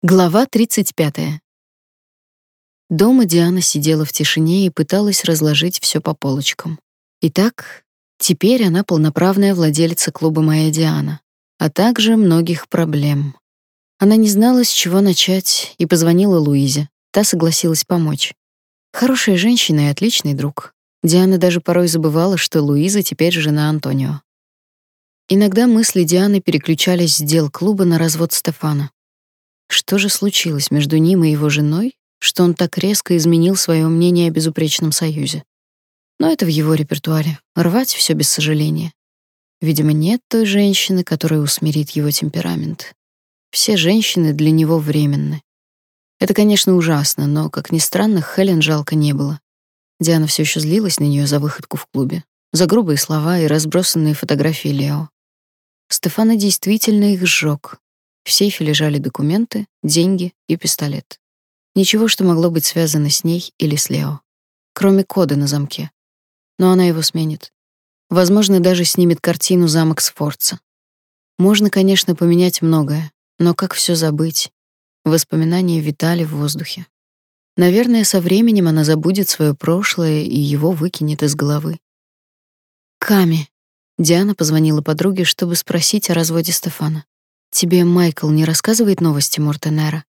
Глава 35. Дома Диана сидела в тишине и пыталась разложить все по полочкам. Итак, теперь она полноправная владелица клуба «Моя Диана», а также многих проблем. Она не знала, с чего начать, и позвонила Луизе. Та согласилась помочь. Хорошая женщина и отличный друг. Диана даже порой забывала, что Луиза теперь жена Антонио. Иногда мысли Дианы переключались с дел клуба на развод Стефана. Что же случилось между ним и его женой, что он так резко изменил свое мнение о безупречном союзе? Но это в его репертуаре рвать все без сожаления. Видимо, нет той женщины, которая усмирит его темперамент. Все женщины для него временны. Это, конечно, ужасно, но, как ни странно, Хелен жалко не было. Диана все еще злилась на нее за выходку в клубе, за грубые слова и разбросанные фотографии Лео. Стефана действительно их сжег, в сейфе лежали документы, деньги и пистолет. Ничего, что могло быть связано с ней или с Лео, кроме кода на замке. Но она его сменит. Возможно, даже снимет картину замок Сфорца. Можно, конечно, поменять многое, но как все забыть? Воспоминания витали в воздухе. Наверное, со временем она забудет свое прошлое и его выкинет из головы. Ками. Диана позвонила подруге, чтобы спросить о разводе Стефана. Тебе Майкл не рассказывает новости Мортенера?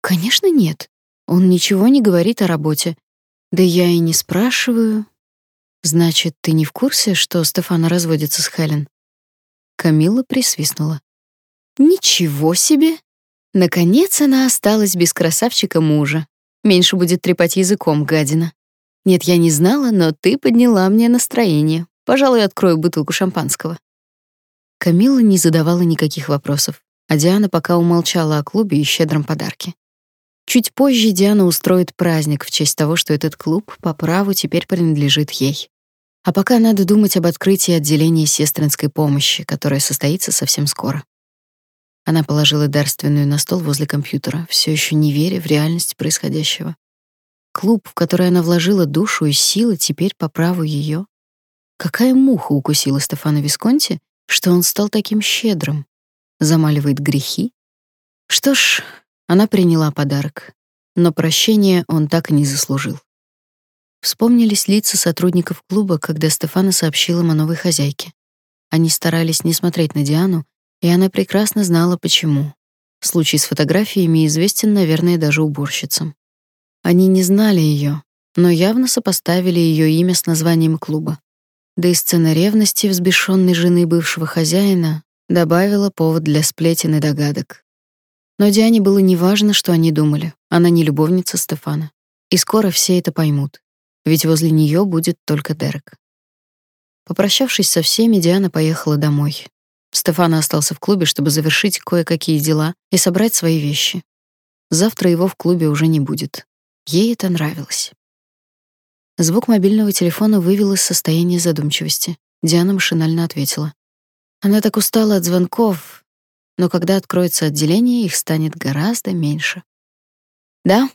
Конечно, нет. Он ничего не говорит о работе. Да я и не спрашиваю. Значит, ты не в курсе, что Стефана разводится с Хелен? Камила присвистнула. Ничего себе. Наконец она осталась без красавчика мужа. Меньше будет трепать языком, гадина. Нет, я не знала, но ты подняла мне настроение. Пожалуй, открою бутылку шампанского. Камила не задавала никаких вопросов, а Диана пока умолчала о клубе и щедром подарке. Чуть позже Диана устроит праздник в честь того, что этот клуб по праву теперь принадлежит ей. А пока надо думать об открытии отделения сестринской помощи, которое состоится совсем скоро. Она положила дарственную на стол возле компьютера, все еще не веря в реальность происходящего. Клуб, в который она вложила душу и силы, теперь по праву ее. Какая муха укусила Стефана Висконти, что он стал таким щедрым, замаливает грехи. Что ж, она приняла подарок, но прощения он так и не заслужил. Вспомнились лица сотрудников клуба, когда Стефана сообщила о новой хозяйке. Они старались не смотреть на Диану, и она прекрасно знала почему. Случай с фотографиями известен, наверное, даже уборщицам. Они не знали ее, но явно сопоставили ее имя с названием клуба. Да и сцена ревности взбешенной жены бывшего хозяина добавила повод для сплетен и догадок. Но Диане было неважно, что они думали. Она не любовница Стефана. И скоро все это поймут. Ведь возле нее будет только Дерек. Попрощавшись со всеми, Диана поехала домой. Стефана остался в клубе, чтобы завершить кое-какие дела и собрать свои вещи. Завтра его в клубе уже не будет. Ей это нравилось. Звук мобильного телефона вывел из состояния задумчивости. Диана машинально ответила. Она так устала от звонков, но когда откроется отделение, их станет гораздо меньше. Да?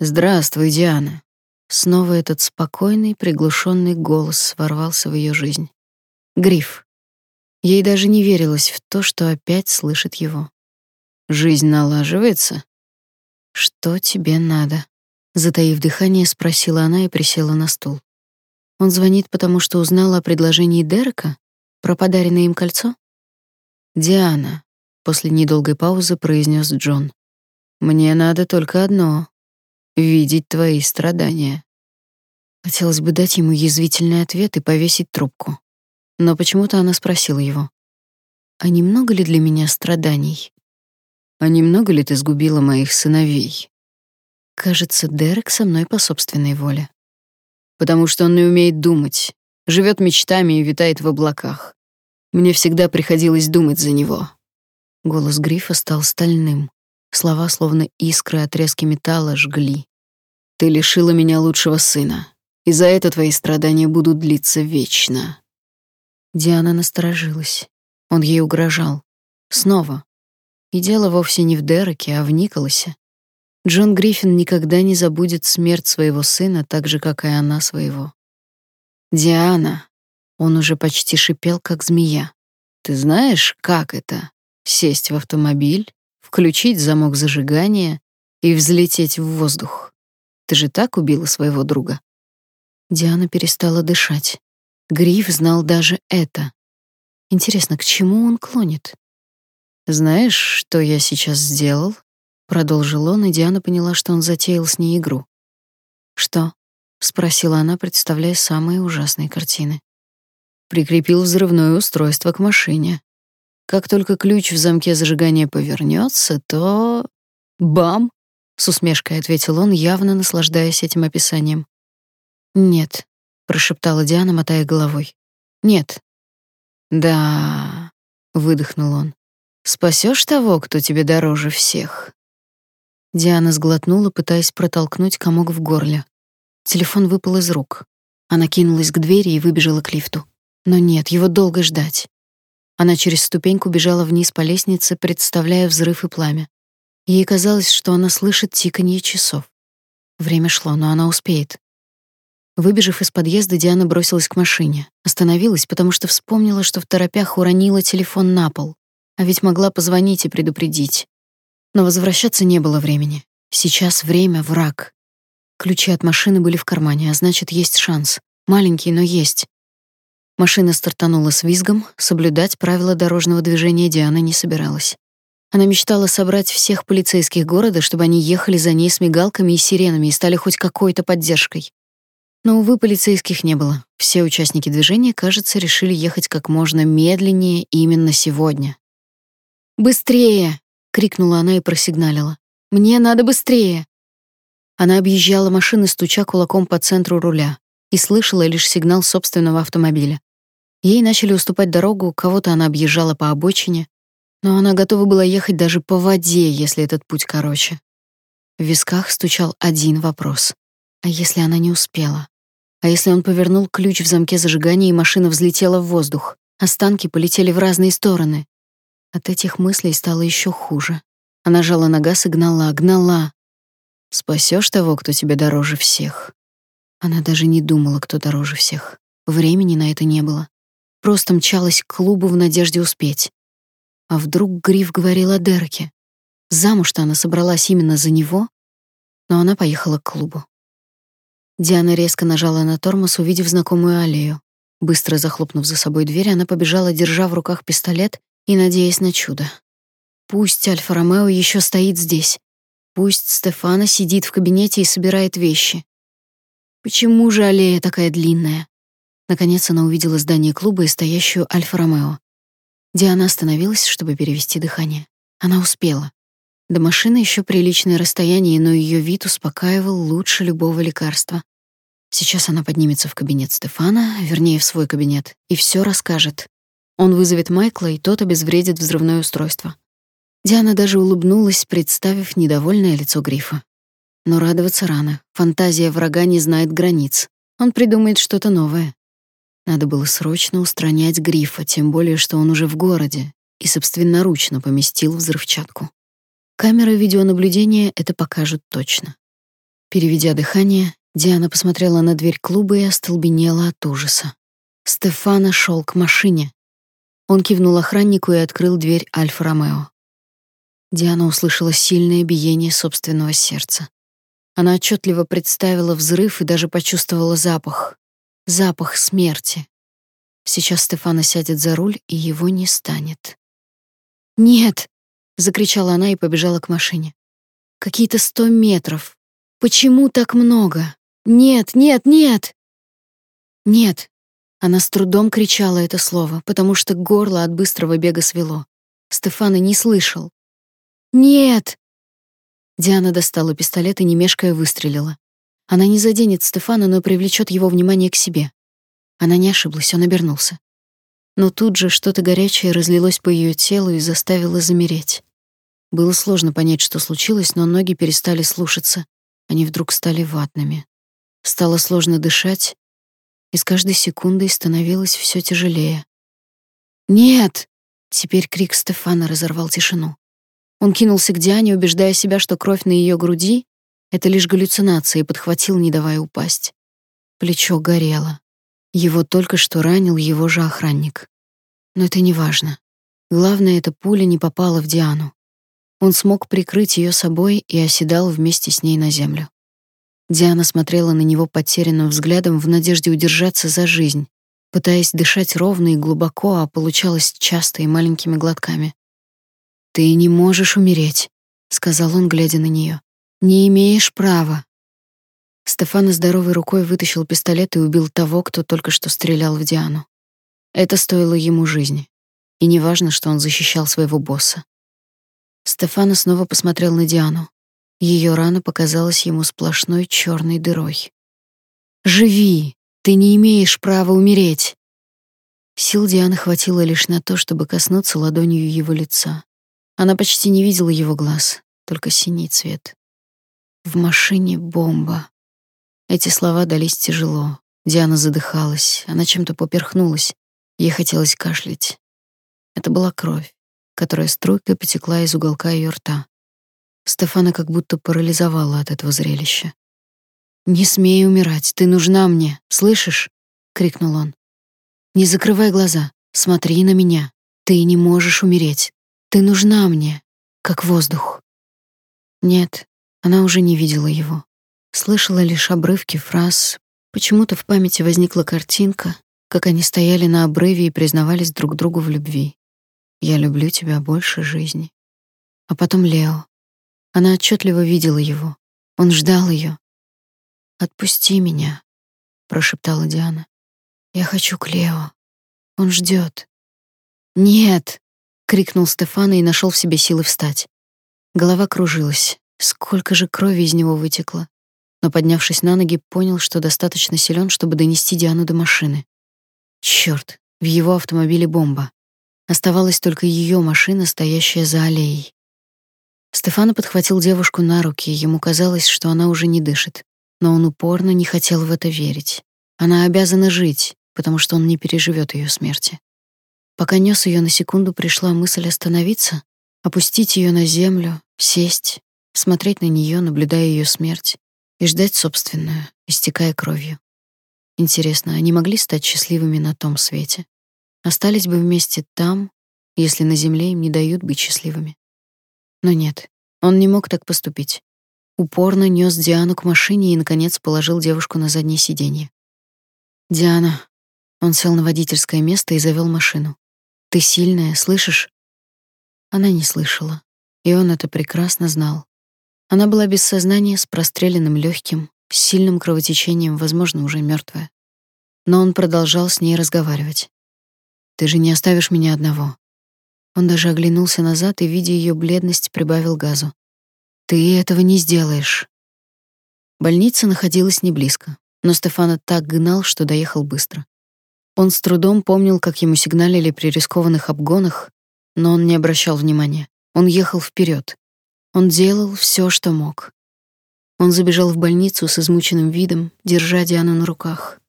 Здравствуй, Диана. Снова этот спокойный, приглушенный голос ворвался в ее жизнь. Гриф. Ей даже не верилось в то, что опять слышит его. Жизнь налаживается. Что тебе надо? Затаив дыхание, спросила она и присела на стул. Он звонит, потому что узнал о предложении Дерека про подаренное им кольцо? Диана, после недолгой паузы произнес Джон. Мне надо только одно видеть твои страдания. Хотелось бы дать ему язвительный ответ и повесить трубку. Но почему-то она спросила его: "А немного ли для меня страданий? А немного ли ты сгубила моих сыновей?" Кажется, Дерек со мной по собственной воле. Потому что он не умеет думать, живет мечтами и витает в облаках. Мне всегда приходилось думать за него. Голос Грифа стал стальным. Слова, словно искры от резки металла, жгли. Ты лишила меня лучшего сына, и за это твои страдания будут длиться вечно. Диана насторожилась. Он ей угрожал. Снова. И дело вовсе не в Дереке, а в Николасе. Джон Гриффин никогда не забудет смерть своего сына так же, как и она своего. Диана, он уже почти шипел, как змея. Ты знаешь, как это сесть в автомобиль, включить замок зажигания и взлететь в воздух. Ты же так убила своего друга. Диана перестала дышать. Гриф знал даже это. Интересно, к чему он клонит? Знаешь, что я сейчас сделал? Продолжил он, и Диана поняла, что он затеял с ней игру. Что? спросила она, представляя самые ужасные картины. Прикрепил взрывное устройство к машине. Как только ключ в замке зажигания повернется, то бам, с усмешкой ответил он, явно наслаждаясь этим описанием. Нет, прошептала Диана, мотая головой. Нет. Да, выдохнул он. Спасешь того, кто тебе дороже всех. Диана сглотнула, пытаясь протолкнуть комок в горле. Телефон выпал из рук. Она кинулась к двери и выбежала к лифту. Но нет, его долго ждать. Она через ступеньку бежала вниз по лестнице, представляя взрыв и пламя. Ей казалось, что она слышит тиканье часов. Время шло, но она успеет. Выбежав из подъезда, Диана бросилась к машине. Остановилась, потому что вспомнила, что в торопях уронила телефон на пол. А ведь могла позвонить и предупредить. Но возвращаться не было времени. Сейчас время — враг. Ключи от машины были в кармане, а значит, есть шанс. Маленький, но есть. Машина стартанула с визгом, соблюдать правила дорожного движения Диана не собиралась. Она мечтала собрать всех полицейских города, чтобы они ехали за ней с мигалками и сиренами и стали хоть какой-то поддержкой. Но, увы, полицейских не было. Все участники движения, кажется, решили ехать как можно медленнее именно сегодня. «Быстрее!» — крикнула она и просигналила. «Мне надо быстрее!» Она объезжала машины, стуча кулаком по центру руля, и слышала лишь сигнал собственного автомобиля. Ей начали уступать дорогу, кого-то она объезжала по обочине, но она готова была ехать даже по воде, если этот путь короче. В висках стучал один вопрос. А если она не успела? А если он повернул ключ в замке зажигания, и машина взлетела в воздух? Останки полетели в разные стороны. От этих мыслей стало еще хуже. Она жала на газ и гнала, гнала. Спасешь того, кто тебе дороже всех. Она даже не думала, кто дороже всех. Времени на это не было. Просто мчалась к клубу в надежде успеть. А вдруг Гриф говорил о Дерке? Замуж-то она собралась именно за него, но она поехала к клубу. Диана резко нажала на тормоз, увидев знакомую аллею. Быстро захлопнув за собой дверь, она побежала, держа в руках пистолет и надеясь на чудо. Пусть Альфа-Ромео еще стоит здесь. Пусть Стефана сидит в кабинете и собирает вещи. Почему же аллея такая длинная? Наконец она увидела здание клуба и стоящую Альфа-Ромео. Диана остановилась, чтобы перевести дыхание. Она успела. До машины еще приличное расстояние, но ее вид успокаивал лучше любого лекарства. Сейчас она поднимется в кабинет Стефана, вернее, в свой кабинет, и все расскажет. Он вызовет Майкла, и тот обезвредит взрывное устройство. Диана даже улыбнулась, представив недовольное лицо Грифа. Но радоваться рано. Фантазия врага не знает границ. Он придумает что-то новое. Надо было срочно устранять Грифа, тем более что он уже в городе и собственноручно поместил взрывчатку. Камеры видеонаблюдения это покажут точно. Переведя дыхание, Диана посмотрела на дверь клуба и остолбенела от ужаса. Стефана шел к машине. Он кивнул охраннику и открыл дверь Альфа-Ромео. Диана услышала сильное биение собственного сердца. Она отчетливо представила взрыв и даже почувствовала запах, Запах смерти. Сейчас Стефана сядет за руль, и его не станет. «Нет!» — закричала она и побежала к машине. «Какие-то сто метров. Почему так много? Нет, нет, нет!» «Нет!» Она с трудом кричала это слово, потому что горло от быстрого бега свело. Стефана не слышал. «Нет!» Диана достала пистолет и, не мешкая, выстрелила. Она не заденет Стефана, но привлечет его внимание к себе. Она не ошиблась, он обернулся. Но тут же что-то горячее разлилось по ее телу и заставило замереть. Было сложно понять, что случилось, но ноги перестали слушаться. Они вдруг стали ватными. Стало сложно дышать, и с каждой секундой становилось все тяжелее. «Нет!» — теперь крик Стефана разорвал тишину. Он кинулся к Диане, убеждая себя, что кровь на ее груди это лишь галлюцинации, подхватил, не давая упасть. Плечо горело. Его только что ранил его же охранник. Но это не важно. Главное, эта пуля не попала в Диану. Он смог прикрыть ее собой и оседал вместе с ней на землю. Диана смотрела на него потерянным взглядом в надежде удержаться за жизнь, пытаясь дышать ровно и глубоко, а получалось часто и маленькими глотками. «Ты не можешь умереть», — сказал он, глядя на нее. «Не имеешь права». Стефана здоровой рукой вытащил пистолет и убил того, кто только что стрелял в Диану. Это стоило ему жизни. И неважно, что он защищал своего босса. Стефана снова посмотрел на Диану. Ее рана показалась ему сплошной черной дырой. «Живи! Ты не имеешь права умереть!» Сил Дианы хватило лишь на то, чтобы коснуться ладонью его лица. Она почти не видела его глаз, только синий цвет. В машине бомба. Эти слова дались тяжело. Диана задыхалась, она чем-то поперхнулась. Ей хотелось кашлять. Это была кровь, которая струйкой потекла из уголка ее рта. Стефана как будто парализовала от этого зрелища. «Не смей умирать, ты нужна мне, слышишь?» — крикнул он. «Не закрывай глаза, смотри на меня. Ты не можешь умереть. Ты нужна мне, как воздух». Нет, она уже не видела его. Слышала лишь обрывки фраз. Почему-то в памяти возникла картинка, как они стояли на обрыве и признавались друг другу в любви. «Я люблю тебя больше жизни». А потом Лео. Она отчетливо видела его. Он ждал ее. «Отпусти меня», — прошептала Диана. «Я хочу к Лео. Он ждет. «Нет!» — крикнул Стефана и нашел в себе силы встать. Голова кружилась. Сколько же крови из него вытекло. Но, поднявшись на ноги, понял, что достаточно силен, чтобы донести Диану до машины. Черт, в его автомобиле бомба. Оставалась только ее машина, стоящая за аллеей. Стефано подхватил девушку на руки, ему казалось, что она уже не дышит, но он упорно не хотел в это верить. Она обязана жить, потому что он не переживет ее смерти. Пока нес ее на секунду, пришла мысль остановиться, опустить ее на землю, сесть, смотреть на нее, наблюдая ее смерть, и ждать собственную, истекая кровью. Интересно, они могли стать счастливыми на том свете? Остались бы вместе там, если на земле им не дают быть счастливыми? Но нет, он не мог так поступить. Упорно нёс Диану к машине и наконец положил девушку на заднее сиденье. Диана, он сел на водительское место и завёл машину. Ты сильная, слышишь? Она не слышала, и он это прекрасно знал. Она была без сознания, с простреленным лёгким, с сильным кровотечением, возможно, уже мёртвая. Но он продолжал с ней разговаривать. Ты же не оставишь меня одного. Он даже оглянулся назад и, видя ее бледность, прибавил газу. Ты этого не сделаешь. Больница находилась не близко, но Стефана так гнал, что доехал быстро. Он с трудом помнил, как ему сигналили при рискованных обгонах, но он не обращал внимания. Он ехал вперед. Он делал все, что мог. Он забежал в больницу с измученным видом, держа Диану на руках.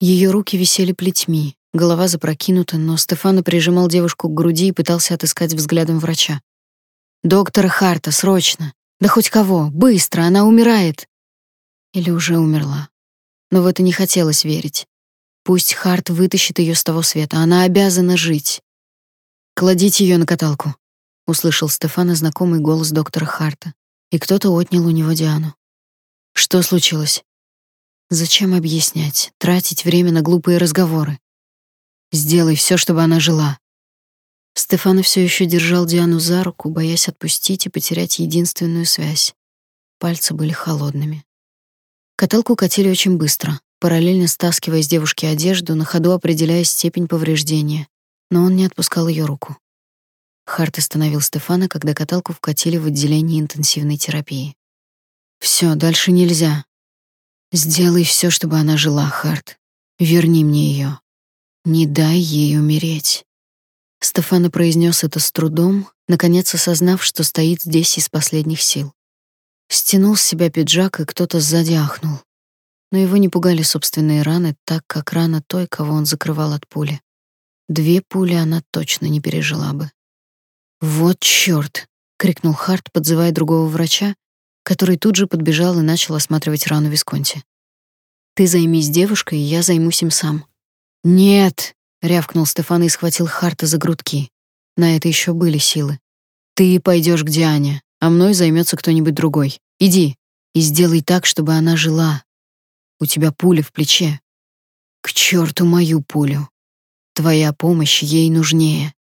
Ее руки висели плетьми, Голова запрокинута, но Стефано прижимал девушку к груди и пытался отыскать взглядом врача. «Доктора Харта, срочно! Да хоть кого! Быстро! Она умирает!» Или уже умерла. Но в это не хотелось верить. Пусть Харт вытащит ее с того света, она обязана жить. «Кладите ее на каталку», — услышал Стефано знакомый голос доктора Харта, и кто-то отнял у него Диану. «Что случилось?» Зачем объяснять, тратить время на глупые разговоры? Сделай все, чтобы она жила. Стефано все еще держал Диану за руку, боясь отпустить и потерять единственную связь. Пальцы были холодными. Каталку катили очень быстро, параллельно стаскивая с девушки одежду, на ходу определяя степень повреждения, но он не отпускал ее руку. Харт остановил Стефана, когда каталку вкатили в отделение интенсивной терапии. Все, дальше нельзя. Сделай все, чтобы она жила, Харт. Верни мне ее. Не дай ей умереть. Стефано произнес это с трудом, наконец осознав, что стоит здесь из последних сил. Стянул с себя пиджак, и кто-то сзади ахнул. Но его не пугали собственные раны, так как рана той, кого он закрывал от пули. Две пули она точно не пережила бы. «Вот чёрт!» — крикнул Харт, подзывая другого врача, который тут же подбежал и начал осматривать рану Висконти. «Ты займись девушкой, я займусь им сам. «Нет!» — рявкнул Стефан и схватил Харта за грудки. На это еще были силы. Ты пойдешь к Диане, а мной займется кто-нибудь другой. Иди и сделай так, чтобы она жила. У тебя пуля в плече. К черту мою пулю. Твоя помощь ей нужнее.